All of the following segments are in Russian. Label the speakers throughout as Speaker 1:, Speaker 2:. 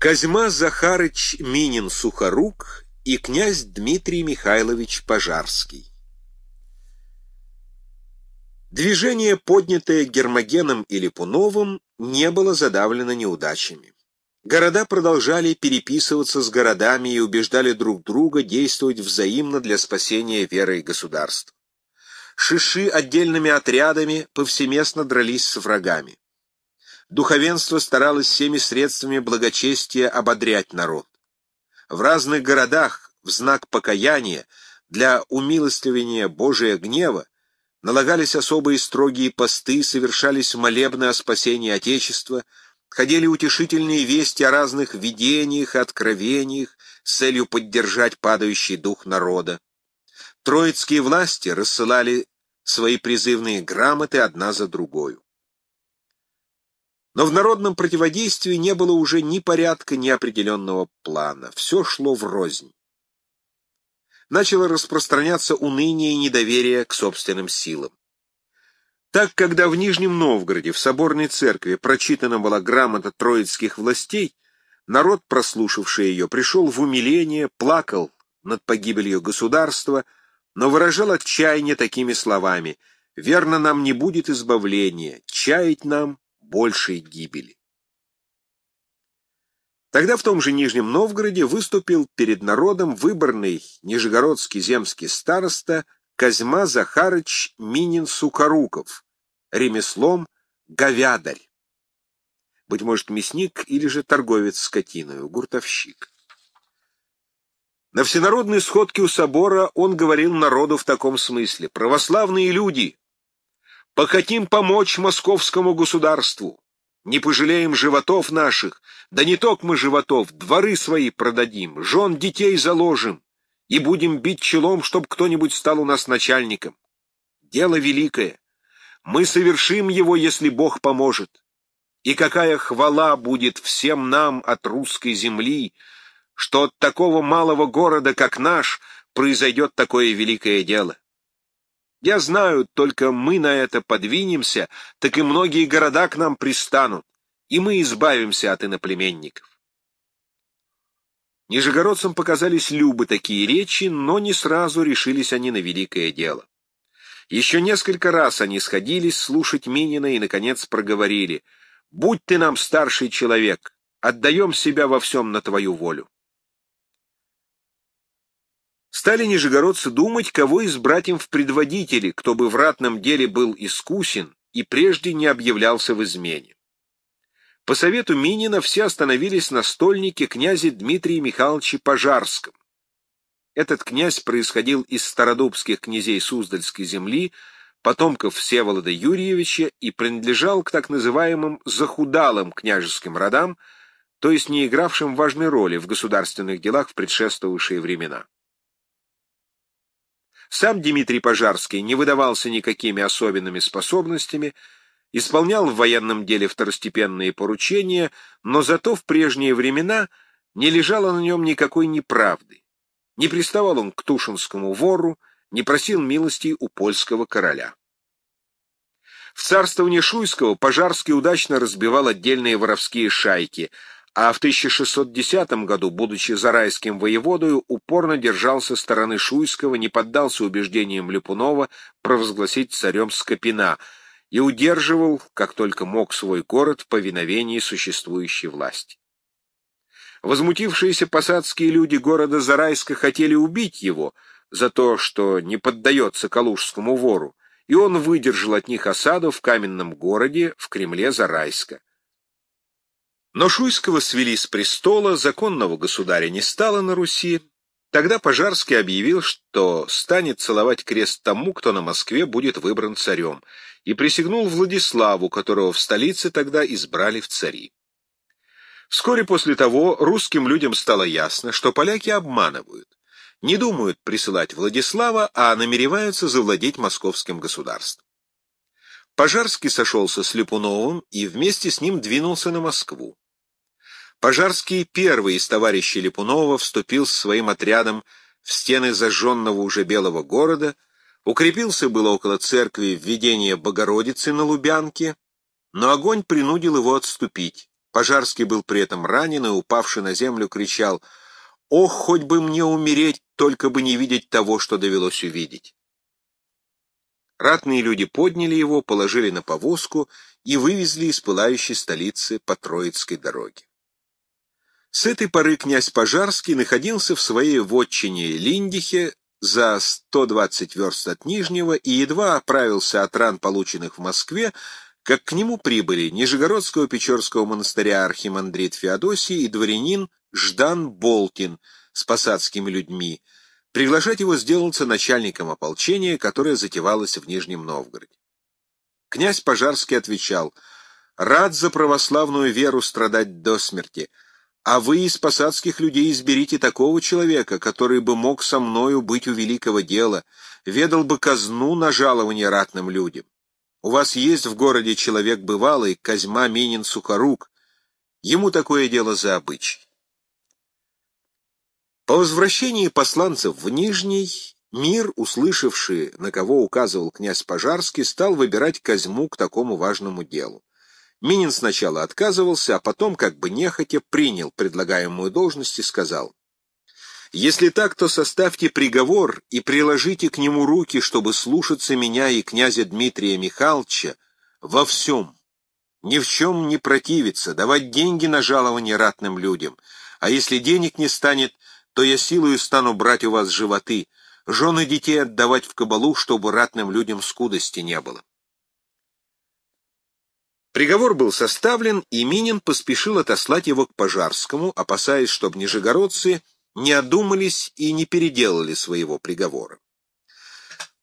Speaker 1: Козьма Захарыч Минин-Сухорук и князь Дмитрий Михайлович Пожарский. Движение, поднятое Гермогеном и Липуновым, не было задавлено неудачами. Города продолжали переписываться с городами и убеждали друг друга действовать взаимно для спасения веры и государства. Шиши отдельными отрядами повсеместно дрались с врагами. Духовенство старалось всеми средствами благочестия ободрять народ. В разных городах в знак покаяния для умилостливения Божия гнева налагались особые строгие посты, совершались молебны о спасении Отечества, ходили утешительные вести о разных видениях и откровениях с целью поддержать падающий дух народа. Троицкие власти рассылали свои призывные грамоты одна за другою. Но в народном противодействии не было уже ни порядка, ни определенного плана. Все шло врознь. Начало распространяться уныние и недоверие к собственным силам. Так, когда в Нижнем Новгороде в соборной церкви прочитана была грамота троицких властей, народ, прослушавший ее, пришел в умиление, плакал над погибелью государства, но выражал отчаяние такими словами «Верно, нам не будет избавления, чаять нам большей гибели. Тогда в том же Нижнем Новгороде выступил перед народом выборный нижегородский земский староста Козьма Захарыч Минин-Сукаруков, ремеслом говядарь. Быть может, мясник или же торговец скотиной, гуртовщик. На всенародной сходке у собора он говорил народу в таком смысле. «Православные люди, Похотим помочь московскому государству. Не пожалеем животов наших, да не только мы животов, дворы свои продадим, жен детей заложим и будем бить челом, чтоб кто-нибудь стал у нас начальником. Дело великое. Мы совершим его, если Бог поможет. И какая хвала будет всем нам от русской земли, что от такого малого города, как наш, произойдет такое великое дело. Я знаю, только мы на это подвинемся, так и многие города к нам пристанут, и мы избавимся от иноплеменников. Нижегородцам показались любы такие речи, но не сразу решились они на великое дело. Еще несколько раз они сходились слушать Минина и, наконец, проговорили «Будь ты нам старший человек, отдаем себя во всем на твою волю». Стали нижегородцы думать, кого избрать им в предводители, кто бы в ратном деле был искусен и прежде не объявлялся в измене. По совету Минина все остановились на стольнике князе Дмитрия Михайловича Пожарском. Этот князь происходил из стародубских князей Суздальской земли, потомков Всеволода Юрьевича и принадлежал к так называемым захудалым княжеским родам, то есть не игравшим важной роли в государственных делах в предшествовавшие времена. Сам Дмитрий Пожарский не выдавался никакими особенными способностями, исполнял в военном деле второстепенные поручения, но зато в прежние времена не лежало на нем никакой неправды. Не приставал он к Тушинскому вору, не просил милости у польского короля. В царствовании Шуйского Пожарский удачно разбивал отдельные воровские шайки — а в 1610 году, будучи зарайским воеводою, упорно держался стороны Шуйского, не поддался убеждениям Липунова провозгласить царем Скопина и удерживал, как только мог, свой город в повиновении существующей власти. Возмутившиеся посадские люди города Зарайска хотели убить его за то, что не поддается калужскому вору, и он выдержал от них осаду в каменном городе в Кремле Зарайска. Но Шуйского свели с престола, законного государя не стало на Руси. Тогда Пожарский объявил, что станет целовать крест тому, кто на Москве будет выбран царем, и присягнул Владиславу, которого в столице тогда избрали в цари. Вскоре после того русским людям стало ясно, что поляки обманывают, не думают присылать Владислава, а намереваются завладеть московским государством. Пожарский сошелся с Липуновым и вместе с ним двинулся на Москву. Пожарский первый из товарищей Липунова вступил с своим отрядом в стены зажженного уже белого города, укрепился было около церкви введения Богородицы на Лубянке, но огонь принудил его отступить. Пожарский был при этом ранен и, упавший на землю, кричал «Ох, хоть бы мне умереть, только бы не видеть того, что довелось увидеть!» Ратные люди подняли его, положили на повозку и вывезли из пылающей столицы по Троицкой дороге. С этой поры князь Пожарский находился в своей вотчине Линдихе за 120 верст от Нижнего и едва оправился от ран, полученных в Москве, как к нему прибыли Нижегородского Печорского монастыря архимандрит Феодосий и дворянин Ждан Болтин с посадскими людьми. Приглашать его сделался начальником ополчения, которое затевалось в Нижнем Новгороде. Князь Пожарский отвечал, «Рад за православную веру страдать до смерти, а вы из посадских людей изберите такого человека, который бы мог со мною быть у великого дела, ведал бы казну на жалование ратным людям. У вас есть в городе человек бывалый, Козьма Минин Сухорук. Ему такое дело за обычай. По возвращении посланцев в Нижний, мир, услышавший, на кого указывал князь Пожарский, стал выбирать Козьму к такому важному делу. Минин сначала отказывался, а потом, как бы нехотя, принял предлагаемую должность и сказал, «Если так, то составьте приговор и приложите к нему руки, чтобы слушаться меня и князя Дмитрия Михайловича во всем, ни в чем не противиться, давать деньги на жалование ратным людям, а если денег не станет, то я силою стану брать у вас животы, жены детей отдавать в кабалу, чтобы ратным людям скудости не было». Приговор был составлен, и Минин поспешил отослать его к Пожарскому, опасаясь, чтобы нижегородцы не одумались и не переделали своего приговора.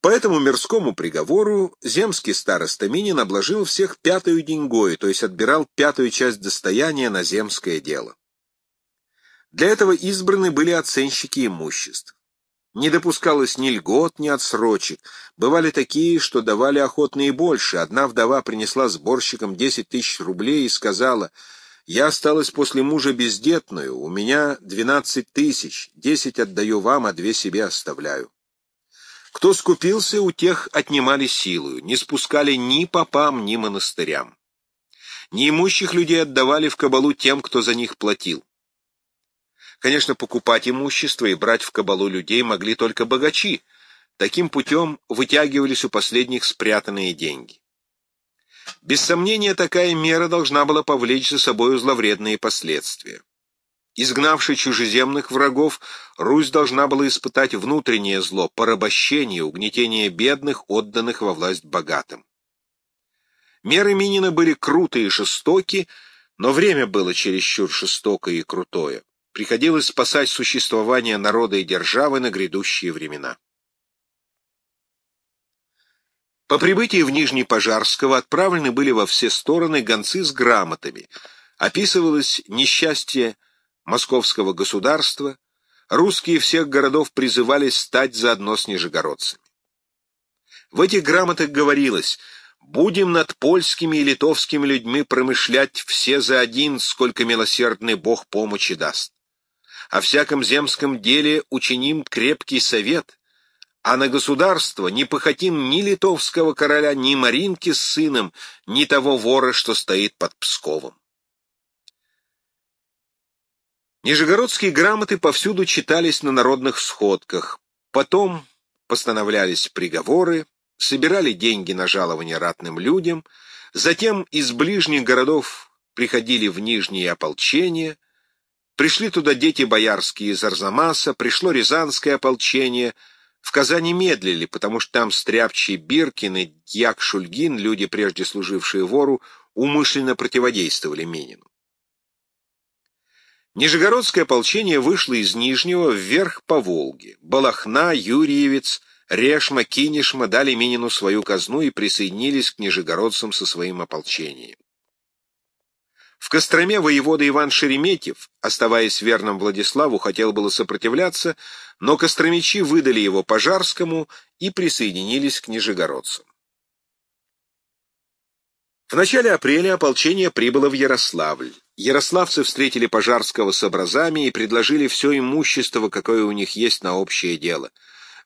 Speaker 1: По этому мирскому приговору земский староста Минин обложил всех пятую деньгой, то есть отбирал пятую часть достояния на земское дело. Для этого избраны были оценщики имуществ. Не допускалось ни льгот, ни отсрочек. Бывали такие, что давали охотно и больше. Одна вдова принесла сборщикам 10 тысяч рублей и сказала, «Я осталась после мужа бездетную, у меня 12 тысяч, 10 отдаю вам, а две себе оставляю». Кто скупился, у тех отнимали силу, не спускали ни попам, ни монастырям. Неимущих людей отдавали в кабалу тем, кто за них платил. Конечно, покупать имущество и брать в кабалу людей могли только богачи. Таким путем вытягивались у последних спрятанные деньги. Без сомнения, такая мера должна была повлечь за собой зловредные последствия. Изгнавший чужеземных врагов, Русь должна была испытать внутреннее зло, порабощение, угнетение бедных, отданных во власть богатым. Меры Минина были крутые и жестоки, но время было чересчур жестокое и крутое приходилось спасать существование народа и державы на грядущие времена. По прибытии в Нижний Пожарского отправлены были во все стороны гонцы с грамотами. Описывалось несчастье московского государства, русские всех городов призывались стать заодно с нижегородцами. В этих грамотах говорилось «Будем над польскими и литовскими людьми промышлять все за один, сколько милосердный Бог помощи даст о всяком земском деле учиним крепкий совет, а на государство не похотим ни литовского короля, ни Маринки с сыном, ни того вора, что стоит под Псковом. Нижегородские грамоты повсюду читались на народных сходках, потом постановлялись приговоры, собирали деньги на жалование ратным людям, затем из ближних городов приходили в нижние ополчения, Пришли туда дети боярские из Арзамаса, пришло Рязанское ополчение. В Казани медлили, потому что там Стряпчий Биркин и Дьяк Шульгин, люди, прежде служившие вору, умышленно противодействовали Минину. Нижегородское ополчение вышло из Нижнего вверх по Волге. Балахна, Юрьевец, Решма, Кинешма дали Минину свою казну и присоединились к нижегородцам со своим ополчением. В Костроме воевода Иван Шереметьев, оставаясь верным Владиславу, хотел было сопротивляться, но костромичи выдали его Пожарскому и присоединились к нижегородцам. В начале апреля ополчение прибыло в Ярославль. Ярославцы встретили Пожарского с образами и предложили все имущество, какое у них есть на общее дело.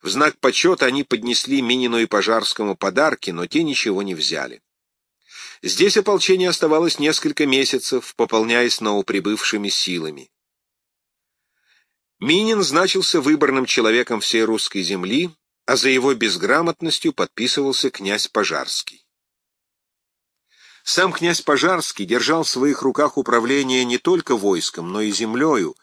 Speaker 1: В знак почета они поднесли Минину и Пожарскому подарки, но те ничего не взяли. Здесь ополчение оставалось несколько месяцев, пополняясь новоприбывшими силами. Минин значился выборным человеком всей русской земли, а за его безграмотностью подписывался князь Пожарский. Сам князь Пожарский держал в своих руках управление не только войском, но и землею,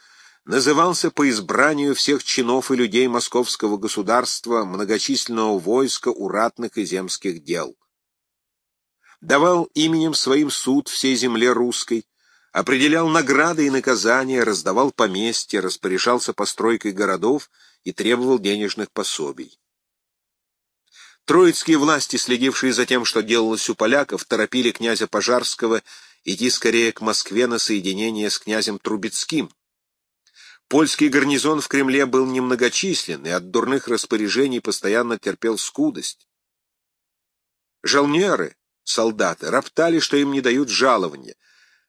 Speaker 1: назывался по избранию всех чинов и людей московского государства, многочисленного войска, уратных и земских дел. Давал именем своим суд всей земле русской, определял награды и наказания, раздавал поместья, распоряжался постройкой городов и требовал денежных пособий. Троицкие власти, следившие за тем, что делалось у поляков, торопили князя Пожарского идти скорее к Москве на соединение с князем Трубецким. Польский гарнизон в Кремле был немногочислен и от дурных распоряжений постоянно терпел скудость. Жалнеры, солдаты, роптали, что им не дают жалования.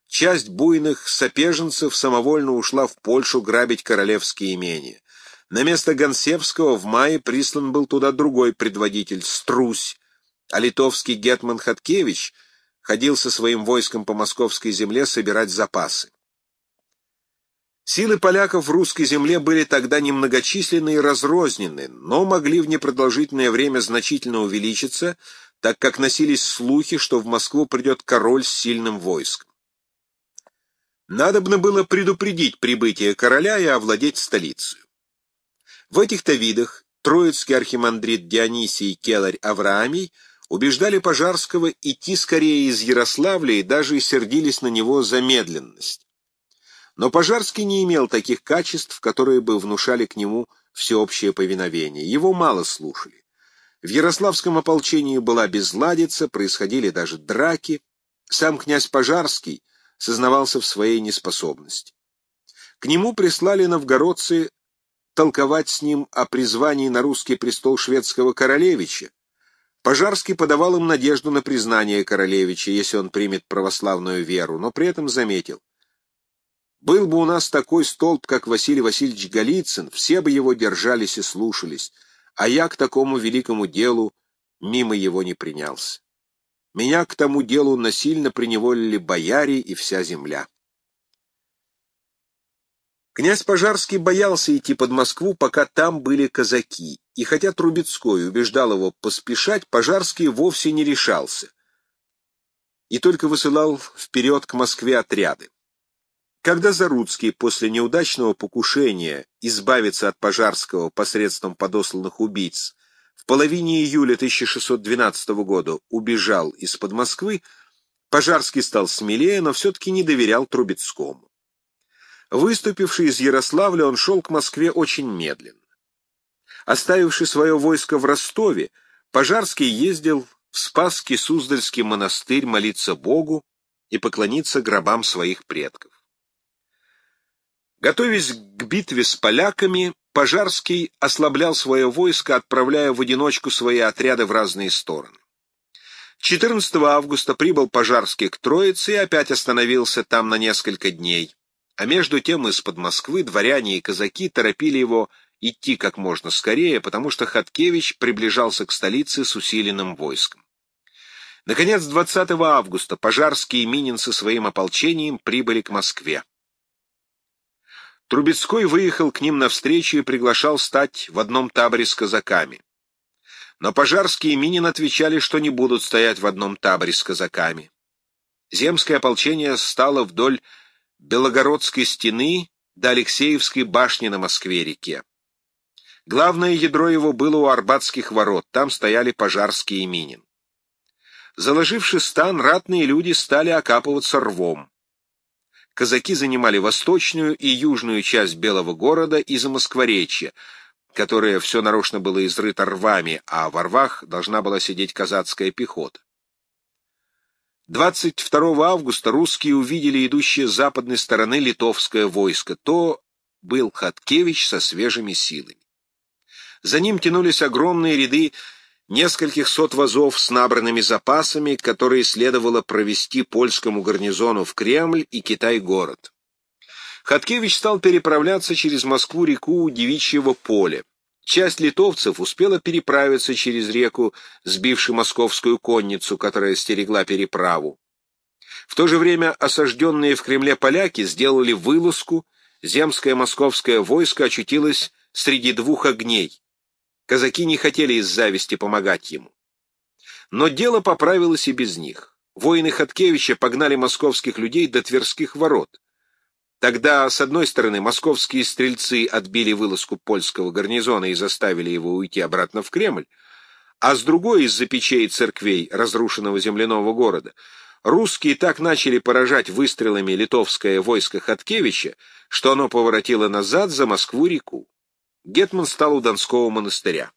Speaker 1: Часть буйных сопеженцев самовольно ушла в Польшу грабить королевские имения. На место Гонсевского в мае прислан был туда другой предводитель, Струсь, а литовский гетман Хаткевич ходил со своим войском по московской земле собирать запасы. Силы поляков в русской земле были тогда немногочисленны и разрознены, но могли в непродолжительное время значительно увеличиться, так как носились слухи, что в Москву придет король с сильным войском. Надобно было предупредить прибытие короля и овладеть столицей. В этих-то видах троицкий архимандрит Дионисий келарь Авраамий убеждали Пожарского идти скорее из Ярославля и даже сердились на него за медленность. Но Пожарский не имел таких качеств, которые бы внушали к нему всеобщее повиновение. Его мало слушали. В Ярославском ополчении была безладица, происходили даже драки. Сам князь Пожарский сознавался в своей неспособности. К нему прислали новгородцы толковать с ним о призвании на русский престол шведского королевича. Пожарский подавал им надежду на признание королевича, если он примет православную веру, но при этом заметил. «Был бы у нас такой столб, как Василий Васильевич Голицын, все бы его держались и слушались, а я к такому великому делу мимо его не принялся. Меня к тому делу насильно приневолили бояре и вся земля». Князь Пожарский боялся идти под Москву, пока там были казаки, и хотя Трубецкой убеждал его поспешать, Пожарский вовсе не решался и только высылал вперед к Москве отряды. Когда Заруцкий после неудачного покушения избавиться от Пожарского посредством подосланных убийц в половине июля 1612 года убежал из-под Москвы, Пожарский стал смелее, но все-таки не доверял Трубецкому. Выступивший из Ярославля, он шел к Москве очень медленно. Оставивший свое войско в Ростове, Пожарский ездил в Спасский Суздальский монастырь молиться Богу и поклониться гробам своих предков. Готовясь к битве с поляками, Пожарский ослаблял свое войско, отправляя в одиночку свои отряды в разные стороны. 14 августа прибыл Пожарский к Троице и опять остановился там на несколько дней. А между тем из-под Москвы дворяне и казаки торопили его идти как можно скорее, потому что Хаткевич приближался к столице с усиленным войском. Наконец, 20 августа Пожарский и Минин со своим ополчением прибыли к Москве. Трубецкой выехал к ним навстречу и приглашал стать в одном таборе с казаками. Но Пожарский и Минин отвечали, что не будут стоять в одном таборе с казаками. Земское ополчение стало вдоль Белогородской стены до Алексеевской башни на Москве-реке. Главное ядро его было у Арбатских ворот, там стояли Пожарский и Минин. Заложивши стан, ратные люди стали окапываться рвом. Казаки занимали восточную и южную часть Белого города и Замоскворечья, которое все нарочно было изрыто рвами, а во рвах должна была сидеть казацкая пехота. 22 августа русские увидели идущее с западной стороны литовское войско. То был Хаткевич со свежими силами. За ним тянулись огромные ряды нескольких сот вазов с набранными запасами, которые следовало провести польскому гарнизону в Кремль и Китай-город. Хаткевич стал переправляться через Москву-реку Девичьего поля. Часть литовцев успела переправиться через реку, сбивши московскую конницу, которая стерегла переправу. В то же время осажденные в Кремле поляки сделали вылазку, земское московское войско очутилось среди двух огней. Казаки не хотели из зависти помогать ему. Но дело поправилось и без них. Воины Хаткевича погнали московских людей до Тверских ворот. Тогда, с одной стороны, московские стрельцы отбили вылазку польского гарнизона и заставили его уйти обратно в Кремль, а с другой, из-за печей церквей разрушенного земляного города, русские так начали поражать выстрелами литовское войско Хаткевича, что оно поворотило назад за Москву-реку. Гетман стал у Донского монастыря.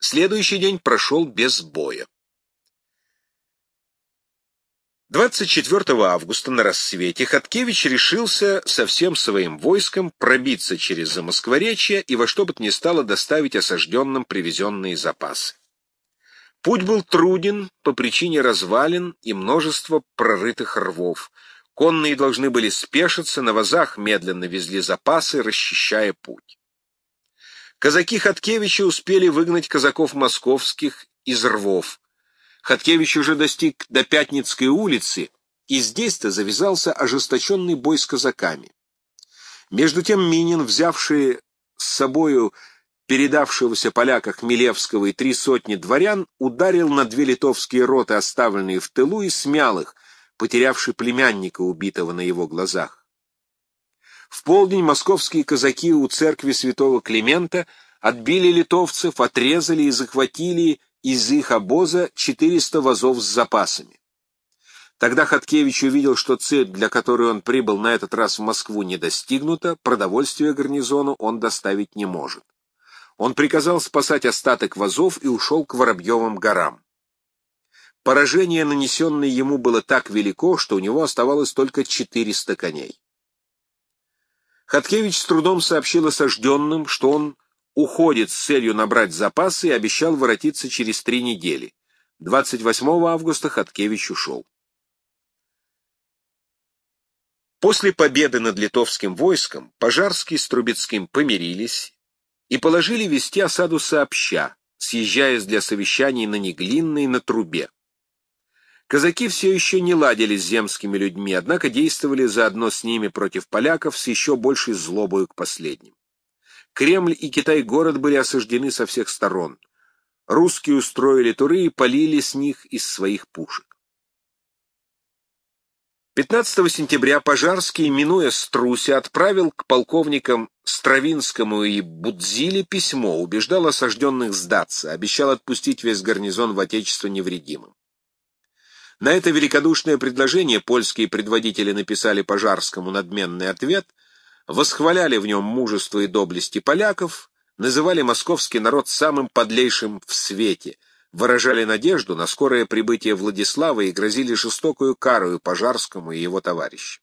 Speaker 1: Следующий день прошел без боя. 24 августа на рассвете Хаткевич решился со всем своим войском пробиться через Замоскворечье и во что бы то ни стало доставить осажденным привезенные запасы. Путь был труден по причине развалин и множества прорытых рвов. Конные должны были спешиться, на вазах медленно везли запасы, расчищая путь. Казаки Хаткевича успели выгнать казаков московских из рвов. Хаткевич уже достиг до Пятницкой улицы, и здесь-то завязался ожесточенный бой с казаками. Между тем Минин, взявший с собою передавшегося поляка Хмелевского и три сотни дворян, ударил на две литовские роты, оставленные в тылу, и смял их, потерявший племянника, убитого на его глазах. В полдень московские казаки у церкви святого Климента отбили литовцев, отрезали и захватили из их обоза 400 вазов с запасами. Тогда Хаткевич увидел, что цель, для которой он прибыл на этот раз в Москву, не достигнута, продовольствие гарнизону он доставить не может. Он приказал спасать остаток вазов и ушел к Воробьевым горам. Поражение, нанесенное ему, было так велико, что у него оставалось только 400 коней. Хаткевич с трудом сообщил осажденным, что он уходит с целью набрать запасы и обещал воротиться через три недели. 28 августа Хаткевич ушел. После победы над литовским войском Пожарский с Трубецким помирились и положили вести осаду сообща, съезжаясь для совещаний на Неглинной на Трубе. Казаки все еще не ладили с земскими людьми, однако действовали заодно с ними против поляков с еще большей злобою к последним. Кремль и Китай-город были осаждены со всех сторон. Русские устроили туры и полили с них из своих пушек. 15 сентября Пожарский, минуя Струся, отправил к полковникам Стравинскому и Будзиле письмо, убеждал осажденных сдаться, обещал отпустить весь гарнизон в Отечество невредимым. На это великодушное предложение польские предводители написали Пожарскому надменный ответ — восхваляли в нем мужество и доблести поляков, называли московский народ самым подлейшим в свете, выражали надежду на скорое прибытие Владислава и грозили жестокую карою Пожарскому и его товарищам.